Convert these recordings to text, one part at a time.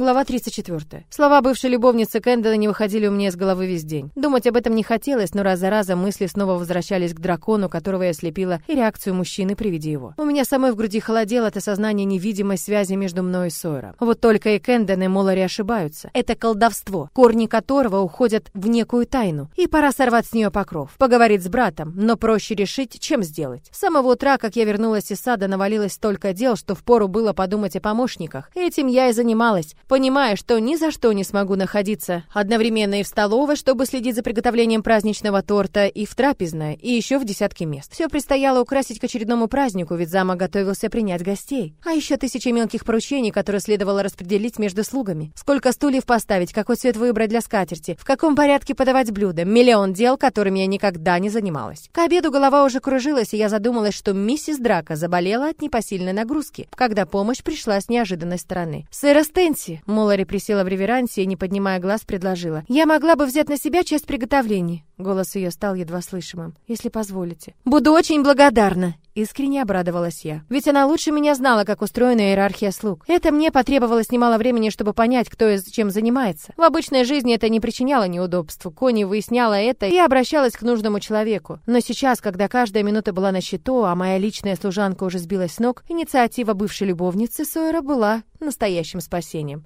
Глава 34. Слова бывшей любовницы Кэндона не выходили у меня из головы весь день. Думать об этом не хотелось, но раз за разом мысли снова возвращались к дракону, которого я слепила, и реакцию мужчины при виде его. У меня самой в груди холодело от осознания невидимой связи между мной и Сойером. Вот только и Кэндон, и Молари ошибаются. Это колдовство, корни которого уходят в некую тайну. И пора сорвать с нее покров. Поговорить с братом, но проще решить, чем сделать. С самого утра, как я вернулась из сада, навалилось столько дел, что впору было подумать о помощниках. Этим я и занималась понимая, что ни за что не смогу находиться одновременно и в столовой, чтобы следить за приготовлением праздничного торта, и в трапезной, и еще в десятке мест. Все предстояло украсить к очередному празднику, ведь замок готовился принять гостей. А еще тысячи мелких поручений, которые следовало распределить между слугами. Сколько стульев поставить, какой цвет выбрать для скатерти, в каком порядке подавать блюда, миллион дел, которыми я никогда не занималась. К обеду голова уже кружилась, и я задумалась, что миссис Драка заболела от непосильной нагрузки, когда помощь пришла с неожиданной стороны. «Сэра Молари присела в реверансе и, не поднимая глаз, предложила. «Я могла бы взять на себя часть приготовлений». Голос ее стал едва слышимым. «Если позволите». «Буду очень благодарна!» Искренне обрадовалась я. Ведь она лучше меня знала, как устроена иерархия слуг. Это мне потребовалось немало времени, чтобы понять, кто и чем занимается. В обычной жизни это не причиняло неудобств. Кони выясняла это и обращалась к нужному человеку. Но сейчас, когда каждая минута была на счету, а моя личная служанка уже сбилась с ног, инициатива бывшей любовницы Сойера была настоящим спасением.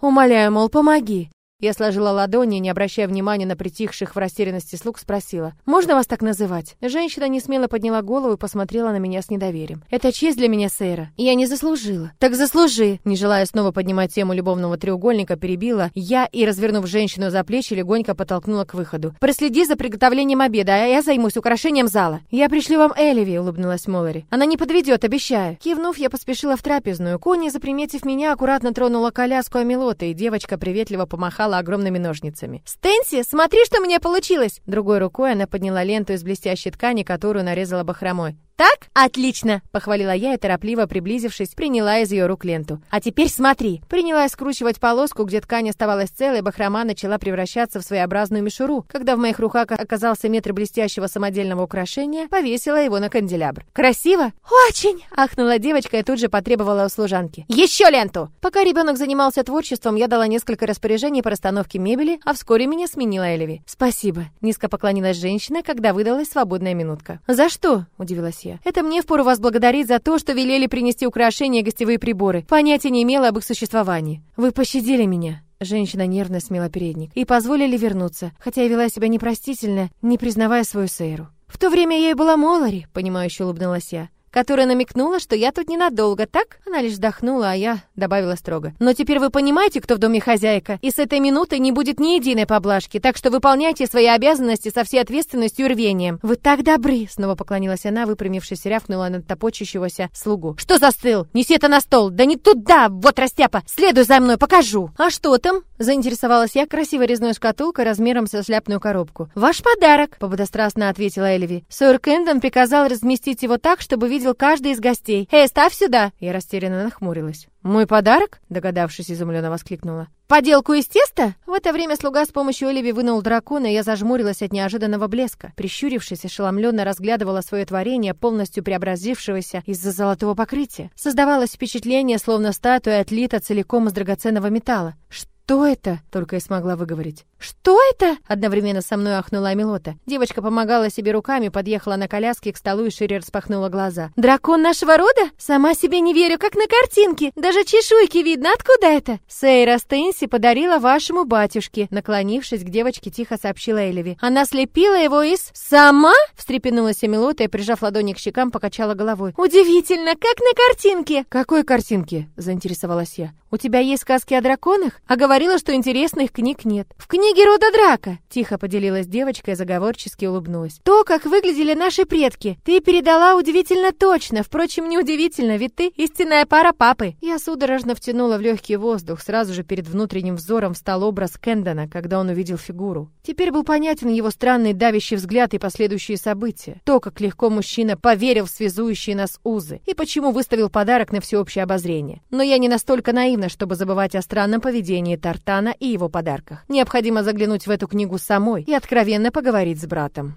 Умоляю, мол, помоги. Я сложила ладони не обращая внимания на притихших в растерянности слуг, спросила. «Можно вас так называть?» Женщина не смело подняла голову и посмотрела на меня с недоверием. «Это честь для меня, Сейра. Я не заслужила». «Так заслужи!» Не желая снова поднимать тему любовного треугольника, перебила я и, развернув женщину за плечи, легонько подтолкнула к выходу. «Проследи за приготовлением обеда, а я займусь украшением зала». «Я пришлю вам Элеви», — улыбнулась Моллари. «Она не подведет, обещаю». Кивнув, я поспешила в трапезную. Кони, заприметив меня, аккуратно тронула коляску Амилота, и девочка приветливо помахала помахала огромными ножницами. «Стэнси, смотри, что у меня получилось!» Другой рукой она подняла ленту из блестящей ткани, которую нарезала бахромой. «Так? Отлично!» — похвалила я и, торопливо приблизившись, приняла из ее рук ленту. «А теперь смотри!» Принялась скручивать полоску, где ткань оставалась целой, бахрома начала превращаться в своеобразную мишуру. Когда в моих руках оказался метр блестящего самодельного украшения, повесила его на канделябр. «Красиво?» «Очень!» — ахнула девочка и тут же потребовала у служанки. «Еще ленту!» Пока ребенок занимался творчеством, я дала несколько распоряжений по расстановке мебели, а вскоре меня сменила Элеви. «Спасибо!» — низко поклонилась женщина, когда выдалась свободная минутка. «За что?» — удивилась я. Это мне впору вас благодарить за то, что велели принести украшения и гостевые приборы. Понятия не имела об их существовании. Вы пощадили меня. Женщина нервно смела передник. И позволили вернуться, хотя я вела себя непростительно, не признавая свою Сейру. В то время я и была Молари, понимающе улыбнулась я которая намекнула, что я тут ненадолго, так? Она лишь вздохнула, а я добавила строго. Но теперь вы понимаете, кто в доме хозяйка, и с этой минуты не будет ни единой поблажки, так что выполняйте свои обязанности со всей ответственностью и рвением. Вы так добры, снова поклонилась она, выпрямившись, рявкнула на топочущегося слугу. Что застыл? Неси это на стол. Да не туда, вот растяпа. Следуй за мной, покажу. А что там? Заинтересовалась я красивой резной шкатулкой размером со шляпную коробку. Ваш подарок, пободострастно ответила Эльви. Сэр Кэндон приказал разместить его так, чтобы видеть видел каждый из гостей. «Эй, ставь сюда!» Я растерянно нахмурилась. «Мой подарок?» — догадавшись, изумленно воскликнула. «Поделку из теста?» В это время слуга с помощью Оливи вынул дракона, и я зажмурилась от неожиданного блеска. Прищурившись, ошеломленно разглядывала свое творение, полностью преобразившегося из-за золотого покрытия. Создавалось впечатление, словно статуя отлита целиком из драгоценного металла. «Что это?» — только и смогла выговорить. «Что это?» — одновременно со мной ахнула Амилота. Девочка помогала себе руками, подъехала на коляске к столу и шире распахнула глаза. «Дракон нашего рода? Сама себе не верю, как на картинке. Даже чешуйки видно. Откуда это?» «Сейра Стэнси подарила вашему батюшке», — наклонившись к девочке, тихо сообщила Элеви. «Она слепила его из...» «Сама?» — встрепенулась Амилота и, прижав ладони к щекам, покачала головой. «Удивительно, как на картинке!» «Какой картинке?» — заинтересовалась я. «У тебя есть сказки о драконах? А говорила, что интересных книг нет». «В книге рода Драка!» — тихо поделилась девочка и заговорчески улыбнулась. «То, как выглядели наши предки, ты передала удивительно точно. Впрочем, неудивительно, ведь ты истинная пара папы». Я судорожно втянула в легкий воздух. Сразу же перед внутренним взором встал образ Кэндона, когда он увидел фигуру. Теперь был понятен его странный давящий взгляд и последующие события. То, как легко мужчина поверил в связующие нас узы. И почему выставил подарок на всеобщее обозрение. Но я не настолько наивна, наивно, чтобы забывать о странном поведении Тартана и его подарках. Необходимо заглянуть в эту книгу самой и откровенно поговорить с братом.